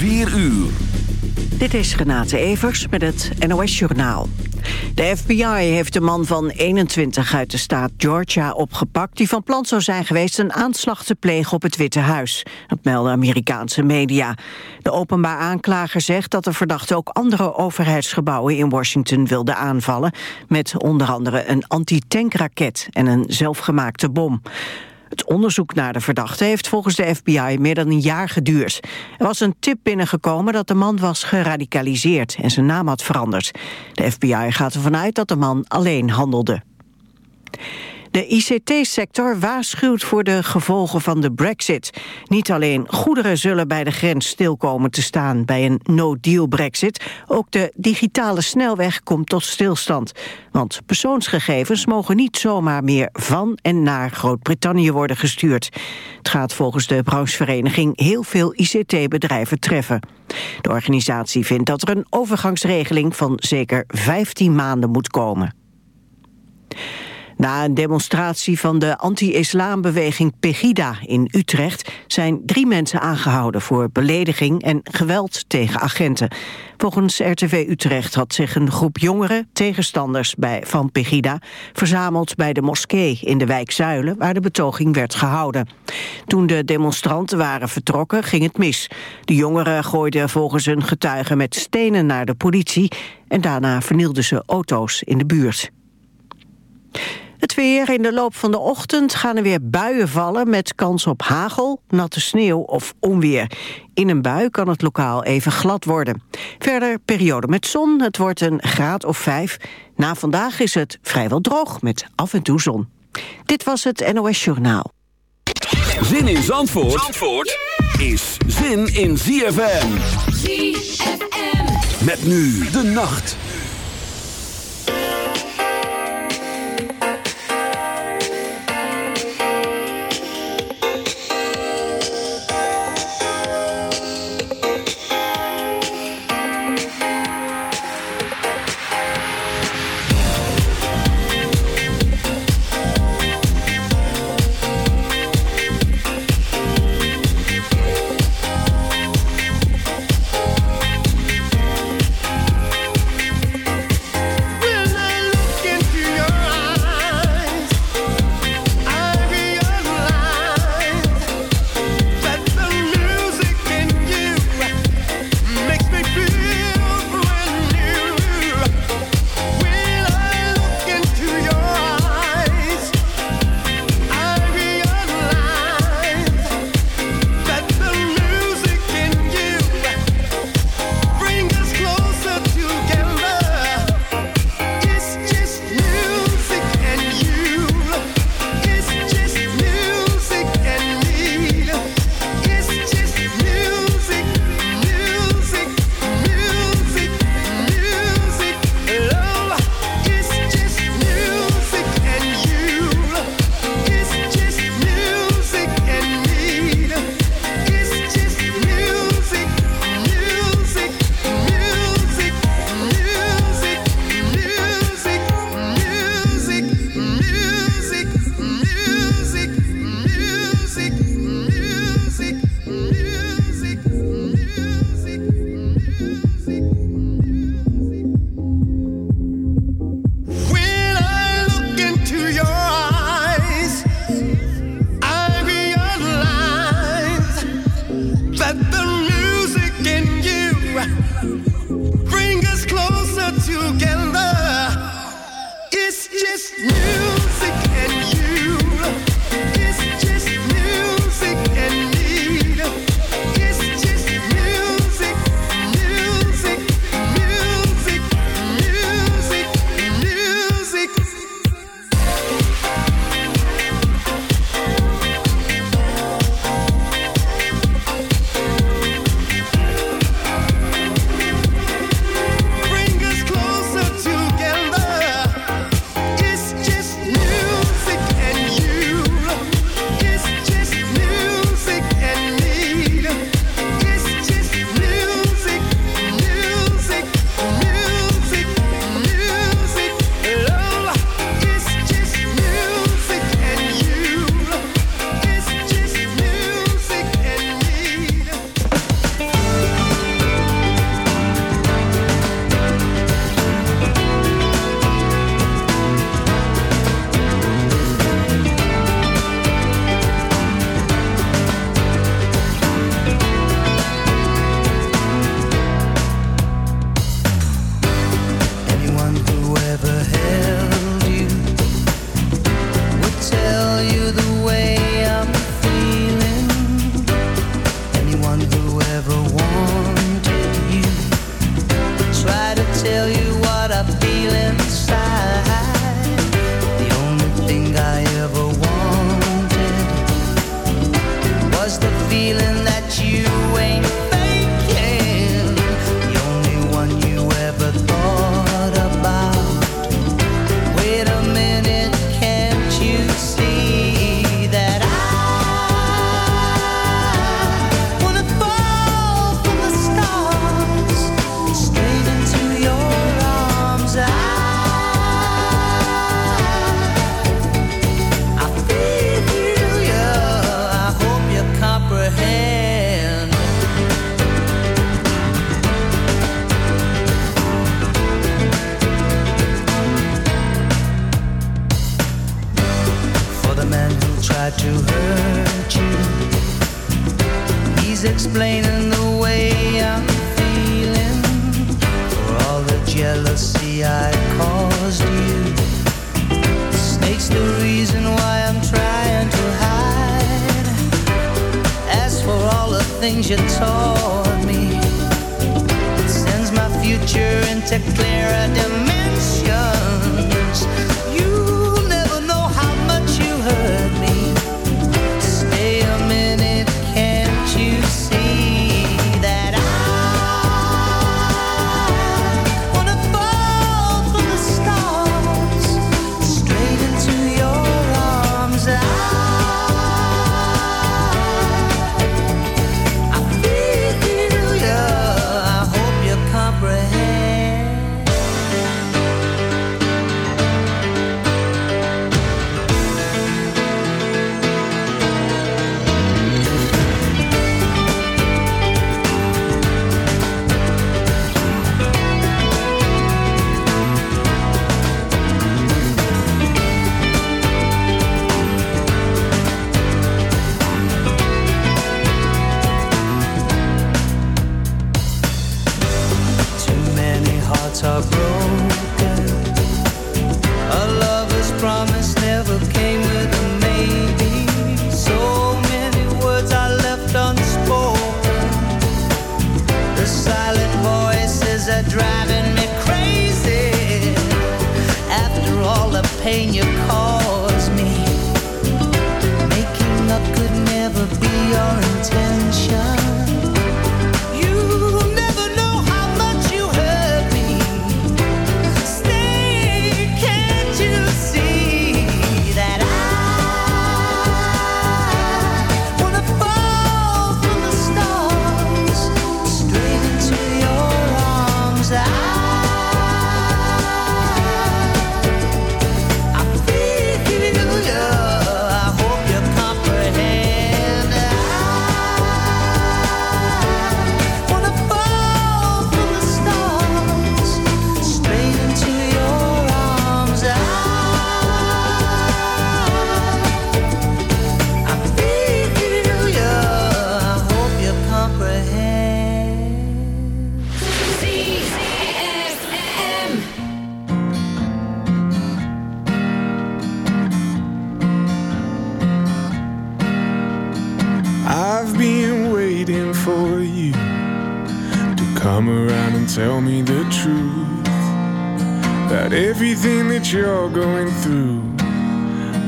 4 uur. Dit is Renate Evers met het NOS Journaal. De FBI heeft een man van 21 uit de staat Georgia opgepakt... die van plan zou zijn geweest een aanslag te plegen op het Witte Huis. Dat melden Amerikaanse media. De openbaar aanklager zegt dat de verdachte ook andere overheidsgebouwen in Washington wilde aanvallen... met onder andere een antitankraket en een zelfgemaakte bom. Het onderzoek naar de verdachte heeft volgens de FBI meer dan een jaar geduurd. Er was een tip binnengekomen dat de man was geradicaliseerd en zijn naam had veranderd. De FBI gaat ervan uit dat de man alleen handelde. De ICT-sector waarschuwt voor de gevolgen van de brexit. Niet alleen goederen zullen bij de grens stil komen te staan bij een no-deal brexit, ook de digitale snelweg komt tot stilstand. Want persoonsgegevens mogen niet zomaar meer van en naar Groot-Brittannië worden gestuurd. Het gaat volgens de branchevereniging heel veel ICT-bedrijven treffen. De organisatie vindt dat er een overgangsregeling van zeker 15 maanden moet komen. Na een demonstratie van de anti-islambeweging Pegida in Utrecht... zijn drie mensen aangehouden voor belediging en geweld tegen agenten. Volgens RTV Utrecht had zich een groep jongeren, tegenstanders bij, van Pegida... verzameld bij de moskee in de wijk Zuilen, waar de betoging werd gehouden. Toen de demonstranten waren vertrokken, ging het mis. De jongeren gooiden volgens hun getuigen met stenen naar de politie... en daarna vernielden ze auto's in de buurt. Het weer in de loop van de ochtend gaan er weer buien vallen... met kans op hagel, natte sneeuw of onweer. In een bui kan het lokaal even glad worden. Verder periode met zon, het wordt een graad of vijf. Na vandaag is het vrijwel droog met af en toe zon. Dit was het NOS Journaal. Zin in Zandvoort, Zandvoort is zin in ZFM. ZFM. Met nu de nacht.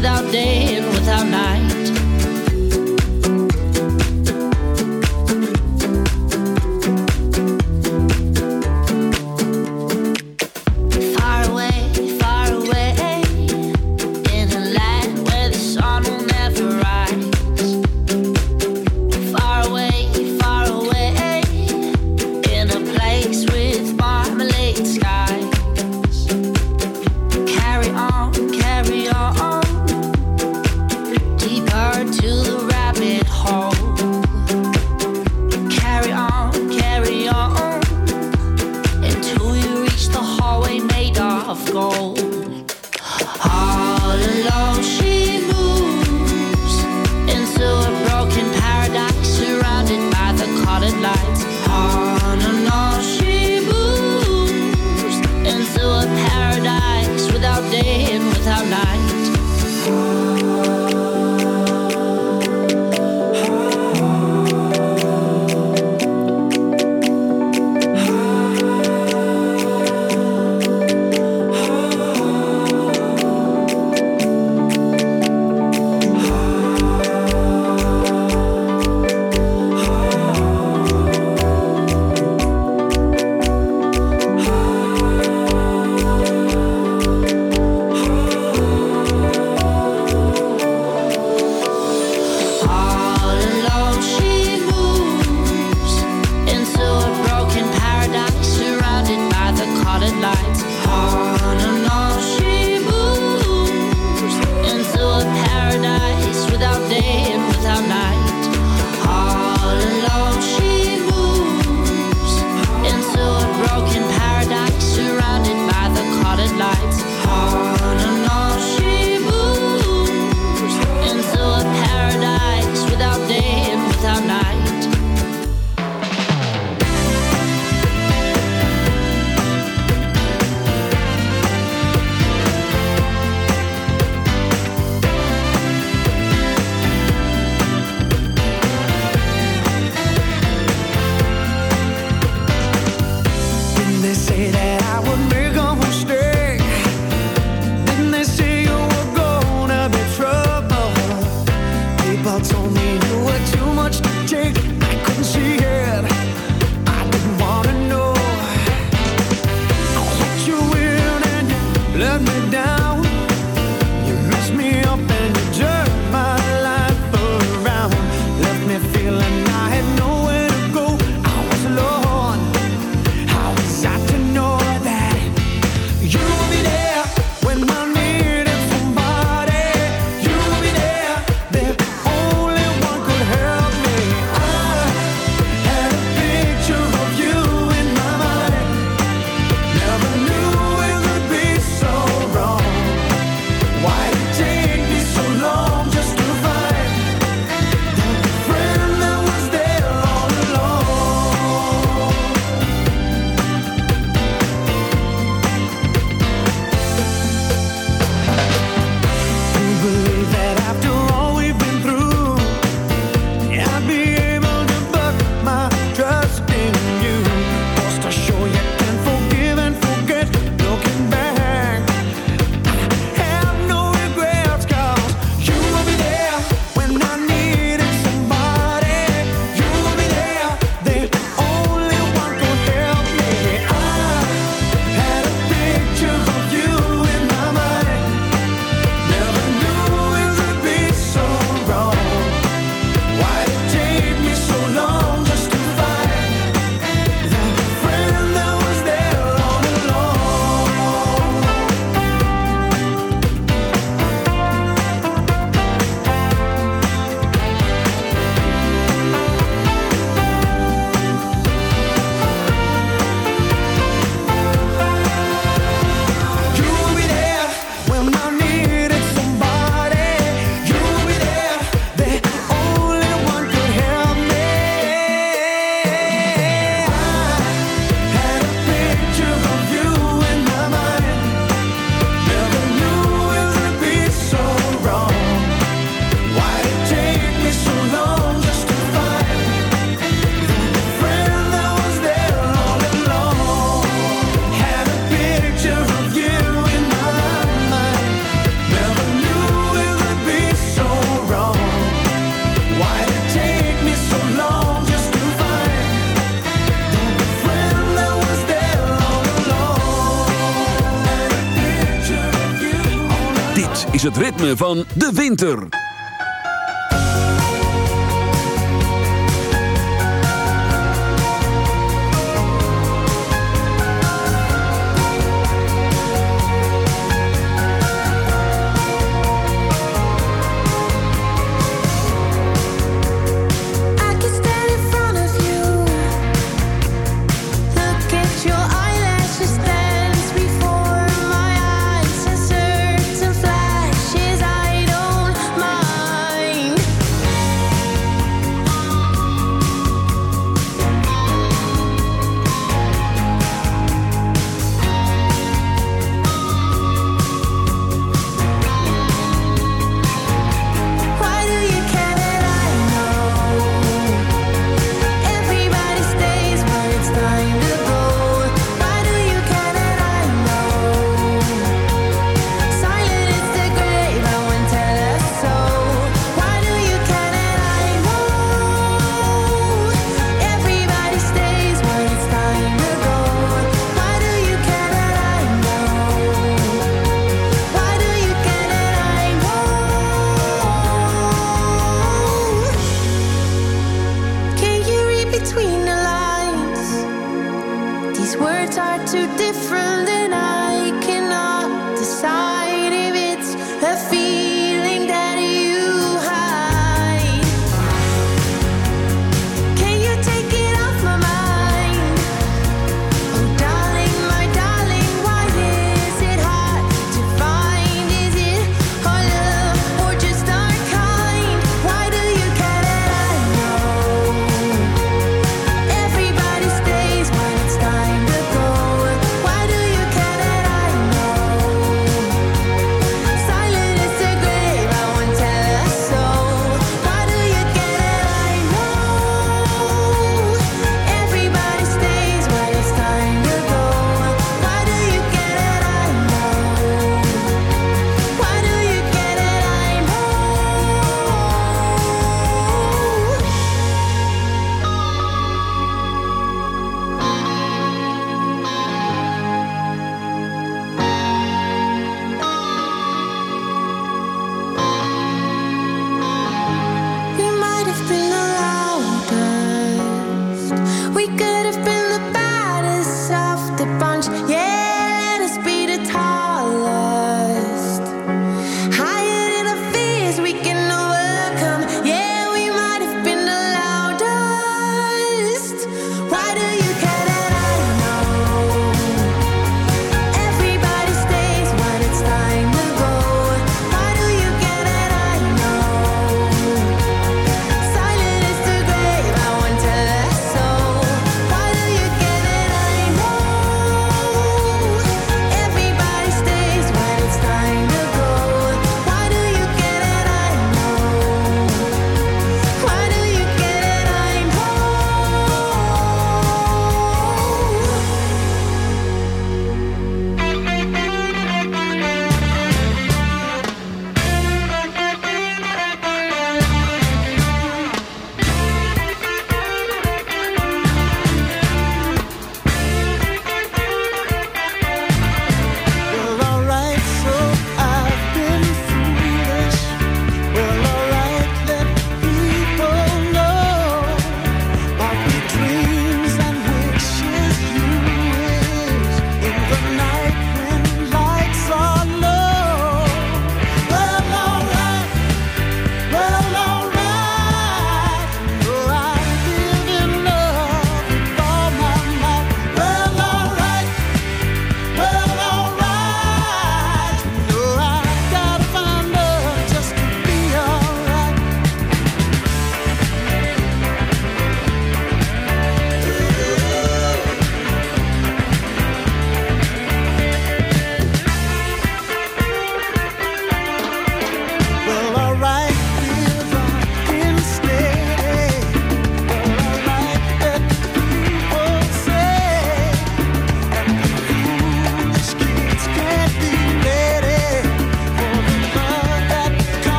without days. Van de winter.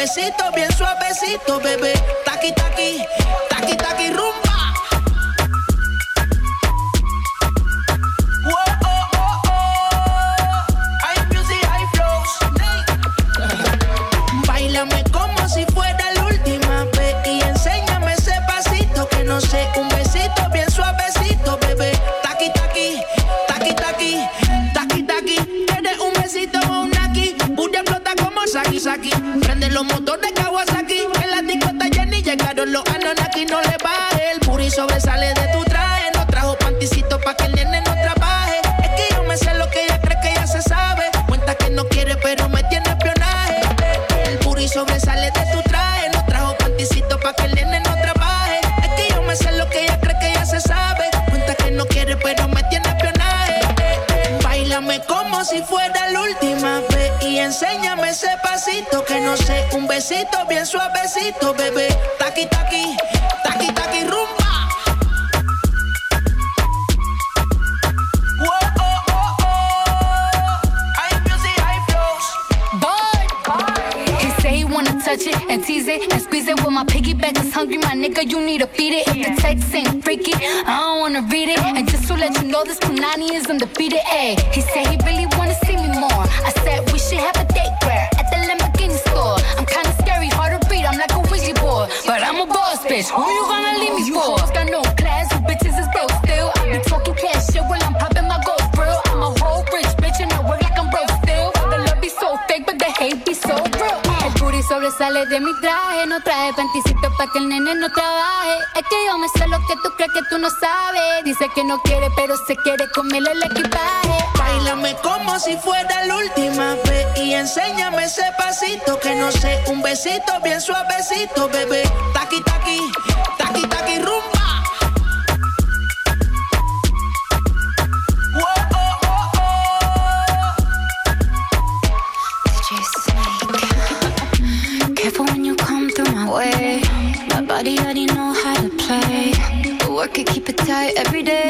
besito, bien suavecito, bebé. Taqui, taqui. fuera la última vez y enséñame ese pasito que no sé, un besito bien suavecito, bebé. Taqui taqui, taqui taqui rumba. Way. My body already know how to play. But work it, keep it tight every day.